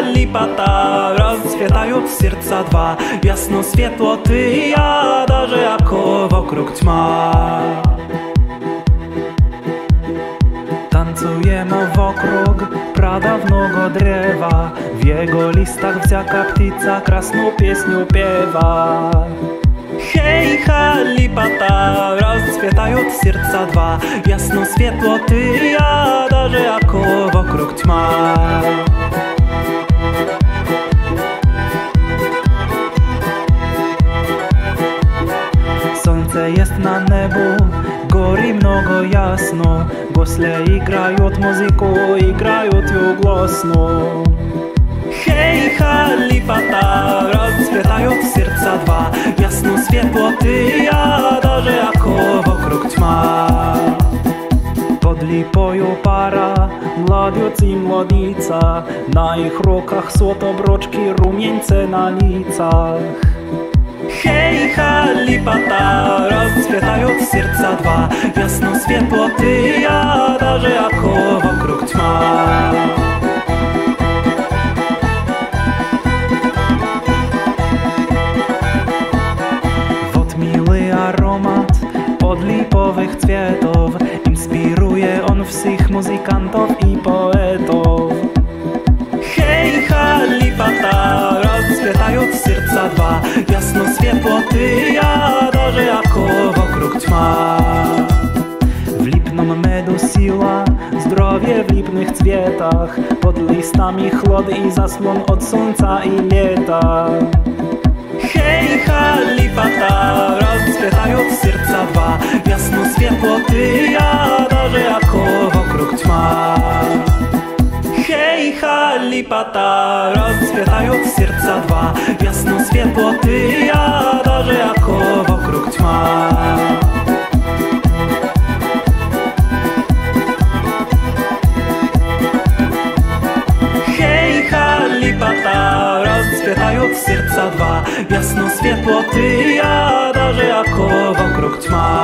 lipata Rozświetają serca dwa. Jasno światło ty i ja Darze jako wokróg ćma. Tancujemy wokróg pradawnego drzewa. W jego listach wziaka ptica krasną pieśnią piewa. Hej, ha, lipata, rozcwietają serca dwa. Jasno światło ty i ja, darze jako wokróg ćma Słońce jest na nebu, gori mnogo jasno. Gosle igrają muzyku, igrają ją głosno Hej, halipata, rozświetają w serca dwa. Jasno światło ty i ja, darze jako wokół tma. Podlipoju para, mladiec i mladica Na ich rokach słoto broczki, rumieńce na licach. Hej, halipata lipata, rozświetają serca dwa. Jasno światło ty ja, darze jako wokróg ćma Wod miły aromat od lipowych kwiatów Inspiruje on wszystkich muzykantów i poetów. Hej, ha, lipata, rozświetają serca dwa. Jasno światło ty ja, ćma W lipnym medu siła, zdrowie w lipnych cwietach. Pod listami chlody i zasłon od słońca i lieta Hej, ha, lipata, rozświetają serca dwa. Jasno światło ty i ja, darze jako wokróg ćma. Hej, ha, lipata, rozświetają serca dwa. Jasno światło ty ja, rozświetają serca dwa. Jasno światło ty ja, darze jako wokróg ćma